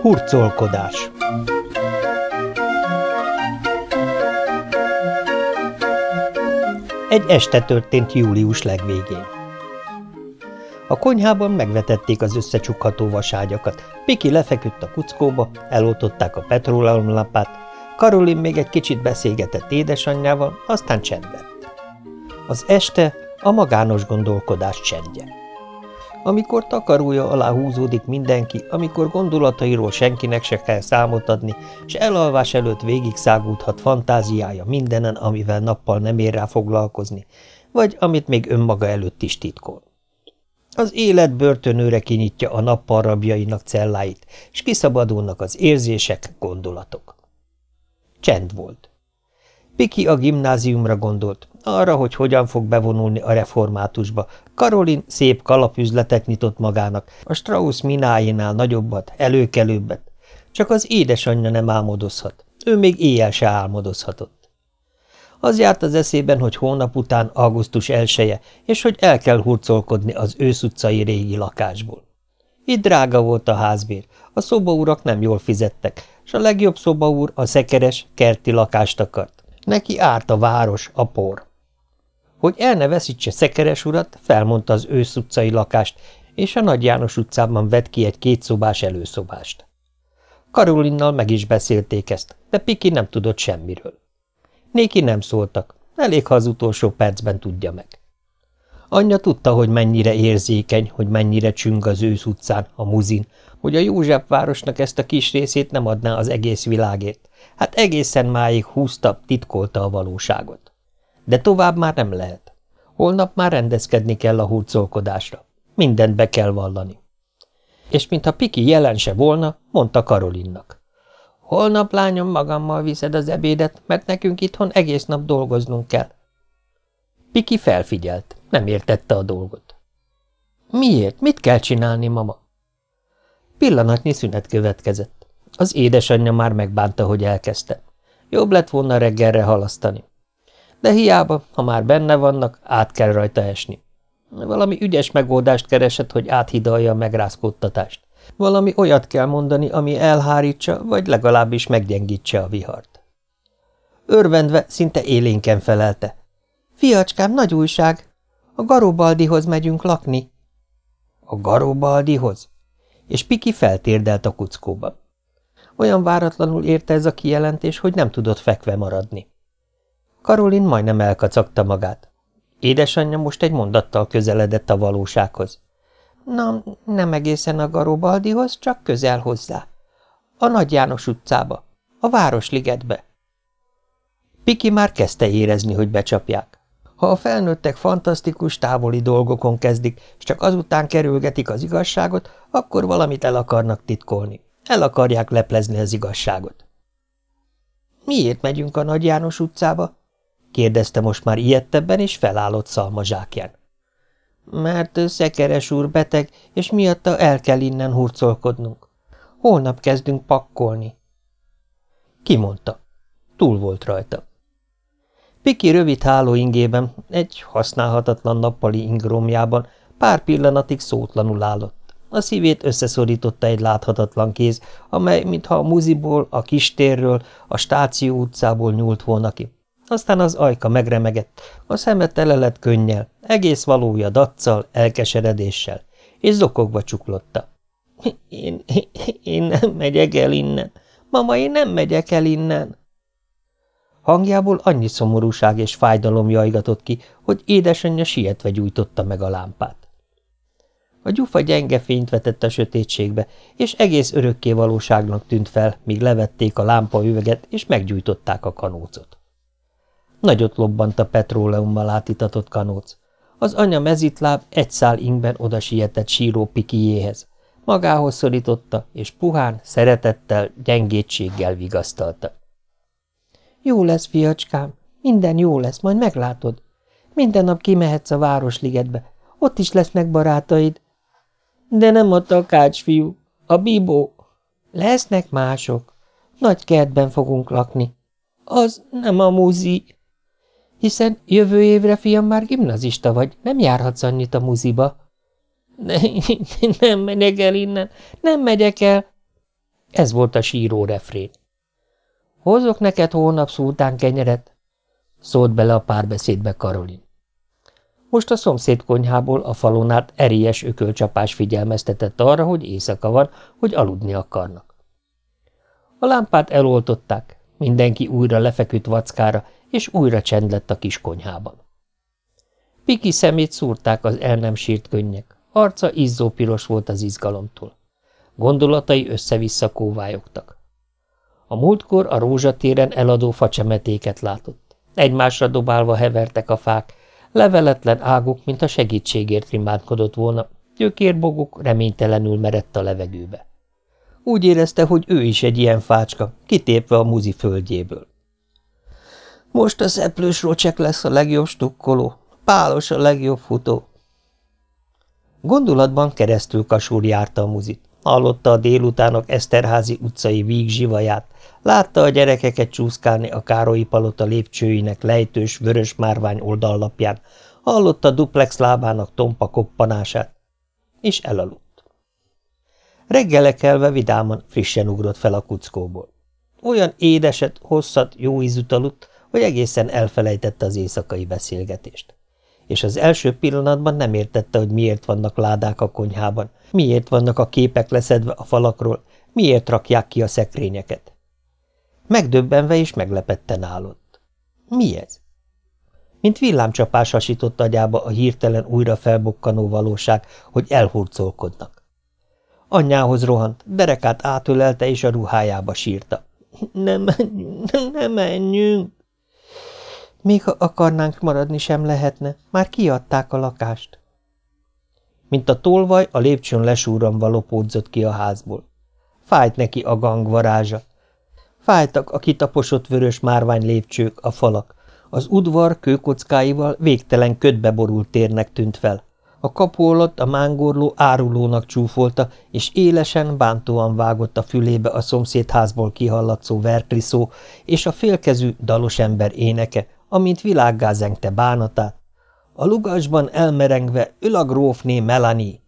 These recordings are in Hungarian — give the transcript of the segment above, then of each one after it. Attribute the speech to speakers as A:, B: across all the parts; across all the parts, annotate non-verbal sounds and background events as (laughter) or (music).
A: Hurcolkodás Egy este történt július legvégén. A konyhában megvetették az összecsukható vaságyakat, Piki lefeküdt a kuckóba, eloltották a petróleumlapát, Karolin még egy kicsit beszélgetett édesanyjával, aztán csend. Az este a magános gondolkodás csendje. Amikor takarója alá húzódik mindenki, amikor gondolatairól senkinek se kell számot adni, és elalvás előtt végig szágúdhat fantáziája mindenen, amivel nappal nem ér rá foglalkozni, vagy amit még önmaga előtt is titkol. Az élet börtönőre kinyitja a nappal rabjainak celláit, és kiszabadulnak az érzések, gondolatok. Csend volt. Piki a gimnáziumra gondolt, arra, hogy hogyan fog bevonulni a reformátusba. Karolin szép kalapüzletet nyitott magának, a Strauss mináinál nagyobbat, előkelőbbet. Csak az édesanyja nem álmodozhat. Ő még éjjel se álmodozhatott. Az járt az eszében, hogy hónap után augusztus elseje, és hogy el kell hurcolkodni az ősz utcai régi lakásból. Itt drága volt a házbér, a szobaurak nem jól fizettek, s a legjobb szobaúr a szekeres, kerti lakást akart. Neki árt a város, a por. Hogy el ne veszítse Szekeres urat, felmondta az ősz utcai lakást, és a Nagy János utcában vett ki egy kétszobás előszobást. Karolinnal meg is beszélték ezt, de Piki nem tudott semmiről. Néki nem szóltak, elég, ha az utolsó percben tudja meg. Anyja tudta, hogy mennyire érzékeny, hogy mennyire csüng az ősz utcán, a muzin, hogy a József városnak ezt a kis részét nem adná az egész világért. Hát egészen máig húzta, titkolta a valóságot. De tovább már nem lehet. Holnap már rendezkedni kell a hurcolkodásra. Mindent be kell vallani. És mintha Piki jelen se volna, mondta Karolinnak. Holnap, lányom, magammal viszed az ebédet, mert nekünk itthon egész nap dolgoznunk kell. Piki felfigyelt, nem értette a dolgot. Miért? Mit kell csinálni, mama? Pillanatnyi szünet következett. Az édesanyja már megbánta, hogy elkezdte. Jobb lett volna reggelre halasztani. De hiába, ha már benne vannak, át kell rajta esni. Valami ügyes megoldást keresett, hogy áthidalja a megrázkódtatást. Valami olyat kell mondani, ami elhárítsa, vagy legalábbis meggyengítse a vihart. Örvendve, szinte élénken felelte. – Fiacskám, nagy újság! A Garobaldihoz megyünk lakni. – A Garobaldihoz? És Piki feltérdelt a kuckóba. Olyan váratlanul érte ez a kijelentés, hogy nem tudott fekve maradni. Karolin majdnem elkacagta magát. Édesanyja most egy mondattal közeledett a valósághoz. Na, nem egészen a Garobaldihoz, csak közel hozzá. A Nagy János utcába, a Városligetbe. Piki már kezdte érezni, hogy becsapják. Ha a felnőttek fantasztikus, távoli dolgokon kezdik, és csak azután kerülgetik az igazságot, akkor valamit el akarnak titkolni. El akarják leplezni az igazságot. Miért megyünk a Nagy János utcába? kérdezte most már ilyettebben, és felállott szalmazsákján. Mert Szekeres úr beteg, és miatta el kell innen hurcolkodnunk. Holnap kezdünk pakkolni. Ki mondta? Túl volt rajta. Piki rövid hálóingében, egy használhatatlan nappali ingromjában pár pillanatig szótlanul állott. A szívét összeszorította egy láthatatlan kéz, amely, mintha a muziból, a kistérről, a stáció utcából nyúlt volna ki. Aztán az ajka megremegett, a szeme tele lett könnyel, egész valója daccal, elkeseredéssel, és zokogva csuklotta. (laughs) Én, én nem megyek el innen. Mama, én nem megyek el innen. Hangjából annyi szomorúság és fájdalom jajgatott ki, hogy édesanyja sietve gyújtotta meg a lámpát. A gyufa gyenge fényt vetett a sötétségbe, és egész örökké valóságnak tűnt fel, míg levették a lámpa üveget, és meggyújtották a kanócot. Nagyot lobbant a petróleummal átitatott kanóc. Az anya mezitláb egy szál ingben oda sietett síró pikijéhez. Magához szorította, és puhán, szeretettel, gyengétséggel vigasztalta. Jó lesz, fiacskám, minden jó lesz, majd meglátod. Minden nap kimehetsz a Városligetbe, ott is lesznek barátaid. De nem a takács fiú, a bibó. Lesznek mások. Nagy kertben fogunk lakni. Az nem a muzi. Hiszen jövő évre, fiam, már gimnazista vagy, nem járhatsz annyit a muziba. Ne, (laughs) nem megyek el innen, nem megyek el. Ez volt a síró refrén. Hozok neked hónap szultán kenyeret, szólt bele a párbeszédbe Karolin. Most a szomszéd konyhából a falon át erélyes ökölcsapás figyelmeztetett arra, hogy éjszaka van, hogy aludni akarnak. A lámpát eloltották, mindenki újra lefeküdt vackára, és újra csend lett a kis konyhában. Piki szemét szúrták az el nem sírt könnyek, arca izzópiros volt az izgalomtól. Gondolatai össze-vissza kóvályogtak. A múltkor a rózsatéren eladó facsemetéket látott. Egymásra dobálva hevertek a fák, leveletlen águk, mint a segítségért rimádkodott volna, gyökérboguk reménytelenül merett a levegőbe. Úgy érezte, hogy ő is egy ilyen fácska, kitépve a muzi földjéből. Most a szeplős rocsek lesz a legjobb stukkoló, pálos a legjobb futó. Gondolatban keresztül kasúr járta a muzit. Hallotta a délutánok Eszterházi utcai víg zsivaját, látta a gyerekeket csúszkálni a Károlyi palota lépcsőinek lejtős vörös márvány oldallapján, hallotta duplex lábának tompa koppanását, és elaludt. Reggelekelve vidáman frissen ugrott fel a kuckóból. Olyan édeset, hosszat, jó ízűt aludt, hogy egészen elfelejtette az éjszakai beszélgetést. És az első pillanatban nem értette, hogy miért vannak ládák a konyhában, miért vannak a képek leszedve a falakról, miért rakják ki a szekrényeket. Megdöbbenve és meglepetten állott. Mi ez? Mint villámcsapás hasított agyába a hirtelen újra felbukkanó valóság, hogy elhurcolkodnak. Anyjához rohant, derekát átölelte és a ruhájába sírta. Nem menjünk, nem menjünk! Még ha akarnánk maradni sem lehetne, már kiadták a lakást. Mint a tolvaj, a lépcsőn lesúran lopódzott ki a házból. Fájt neki a gangvarázsa. Fájtak a kitaposott vörös márvány lépcsők, a falak. Az udvar kőkockáival végtelen ködbe borult térnek tűnt fel. A kapu alatt a mángorló árulónak csúfolta, és élesen, bántóan vágott a fülébe a szomszédházból kihallatszó verkliszó és a félkezű dalos ember éneke, amint világgá zengte bánatát. A lugasban elmerengve ül a grófné Melanie.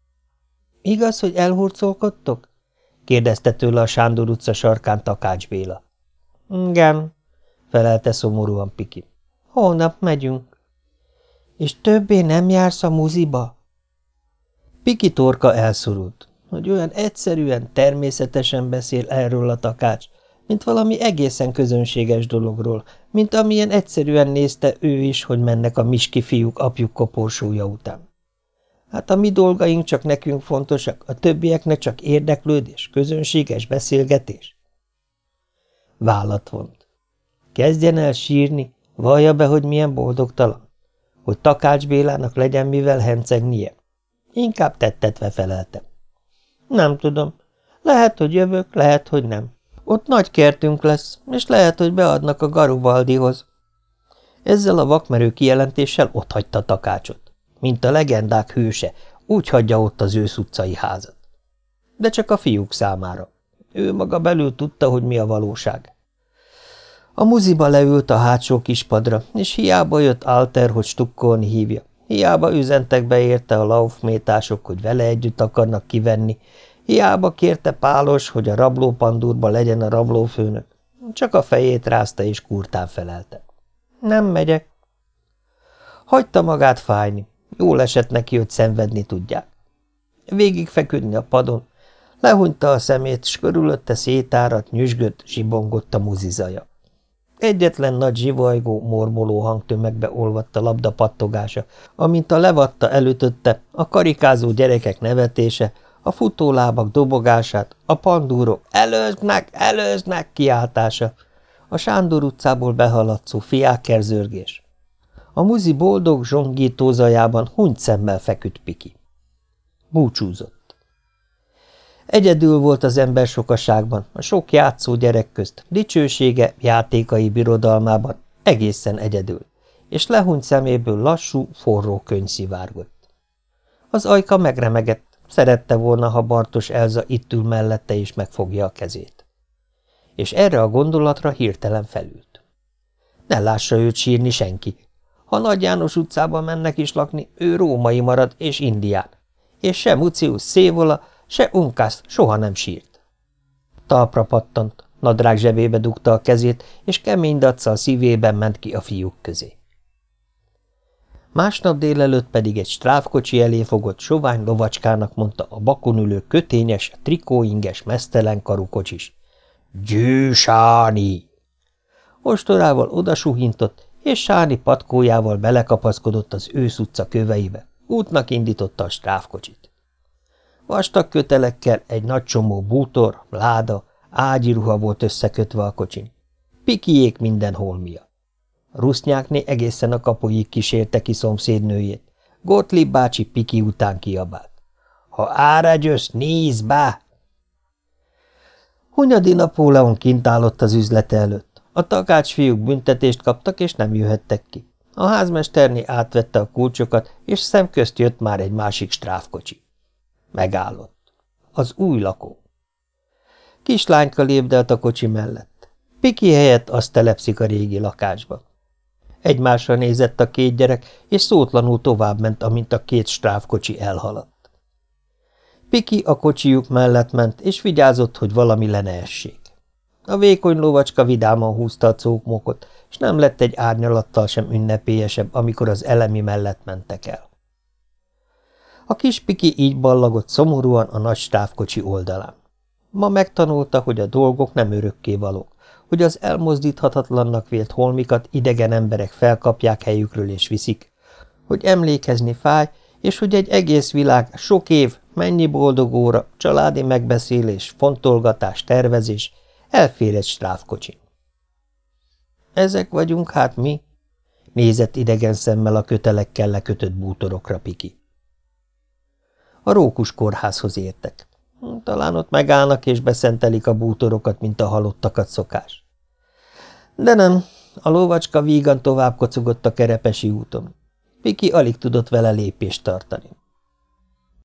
A: – Igaz, hogy elhurcolkodtok? – kérdezte tőle a Sándor utca sarkán Takács Béla. – Igen – felelte szomorúan Piki. – Holnap megyünk. – És többé nem jársz a muziba? Piki torka elszorult, hogy olyan egyszerűen, természetesen beszél erről a takács, mint valami egészen közönséges dologról, mint amilyen egyszerűen nézte ő is, hogy mennek a miski fiúk apjuk koporsója után. Hát a mi dolgaink csak nekünk fontosak, a többieknek csak érdeklődés, közönséges beszélgetés. Vállat vont. Kezdjen el sírni, vallja be, hogy milyen boldogtalan, hogy Takács Bélának legyen mivel hencegnie. Inkább tettetve feleltem. Nem tudom. Lehet, hogy jövök, lehet, hogy nem. Ott nagy kertünk lesz, és lehet, hogy beadnak a Garubaldihoz. Ezzel a vakmerő kijelentéssel otthagyta takácsot. Mint a legendák hőse, úgy hagyja ott az ősz utcai házat. De csak a fiúk számára. Ő maga belül tudta, hogy mi a valóság. A muziba leült a hátsó kispadra, és hiába jött Alter, hogy stukkolni hívja. Hiába üzentek be érte a laufmétások, hogy vele együtt akarnak kivenni, Hiába kérte Pálos, hogy a rablópandúrba legyen a rablófőnök. Csak a fejét rázta és kurtán felelte. Nem megyek. Hagyta magát fájni. Jól esett neki, hogy szenvedni tudják. Végig feküdni a padon, lehunyta a szemét, s körülötte szétárat, nyüzsgött, zsibongott a muzizaja. Egyetlen nagy zsivajgó, mormoló hangtömegbe olvadt a labda pattogása, amint a levatta előtötte, a karikázó gyerekek nevetése, a futólábak dobogását, a pandúrok előznek, előznek kiáltása, a Sándor utcából behaladszó fiákerzörgés. A muzi boldog zsongító zajában hunyt szemmel feküdt Piki. Búcsúzott. Egyedül volt az ember sokaságban, a sok játszó gyerek közt, dicsősége, játékai birodalmában, egészen egyedül, és lehunyt szeméből lassú, forró könyv szivárgott. Az ajka megremegett, Szerette volna, ha Bartos Elza itt ül mellette és megfogja a kezét. és erre a gondolatra hirtelen felült. Ne lássa őt sírni senki. Ha Nagy János utcában mennek is lakni, ő római marad és indián, és se Mucius Szévola, se Unkász soha nem sírt. Talpra pattant, nadrág zsebébe dugta a kezét, és kemény a szívében ment ki a fiúk közé. Másnap délelőtt pedig egy stráfkocsi elé fogott sovány lovacskának mondta a bakon ülő kötényes, trikóinges, mesztelen karú kocsis. – Gyű, Sáni! Ostorával odasuhintott, és Sáni patkójával belekapaszkodott az ősz utca köveibe. Útnak indította a stráfkocsit. Vastag kötelekkel egy nagy csomó bútor, láda, ágyi ruha volt összekötve a kocsin. Pikiék minden holmia. Rusznyákné egészen a kapuig kísérte ki szomszédnőjét. Gottlieb bácsi Piki után kiabált. – Ha áragyös, nézz bá! Hunyadi Napóleon kint állott az üzlete előtt. A takács fiúk büntetést kaptak, és nem jöhettek ki. A házmesterné átvette a kulcsokat, és szemközt jött már egy másik stráfkocsi. Megállott. Az új lakó. Kislányka lépdelt a kocsi mellett. Piki helyett azt telepszik a régi lakásba. Egymásra nézett a két gyerek, és szótlanul továbbment, amint a két stráfkocsi elhaladt. Piki a kocsijuk mellett ment, és vigyázott, hogy valami le ne essék. A vékony lovacska vidáman húzta a cókmokot, és nem lett egy árnyalattal sem ünnepélyesebb, amikor az elemi mellett mentek el. A kis Piki így ballagott szomorúan a nagy stávkocsi oldalán. Ma megtanulta, hogy a dolgok nem örökké valók, hogy az elmozdíthatatlannak vélt holmikat idegen emberek felkapják helyükről és viszik, hogy emlékezni fáj, és hogy egy egész világ, sok év, mennyi boldog óra, családi megbeszélés, fontolgatás, tervezés, elfér egy stráfkocsin. Ezek vagyunk hát mi? Nézett idegen szemmel a kötelekkel lekötött bútorokra Piki. A rókus kórházhoz értek. Talán ott megállnak és beszentelik a bútorokat, mint a halottakat szokás. De nem, a lovacska vígan tovább kocogott a kerepesi úton. Piki alig tudott vele lépést tartani.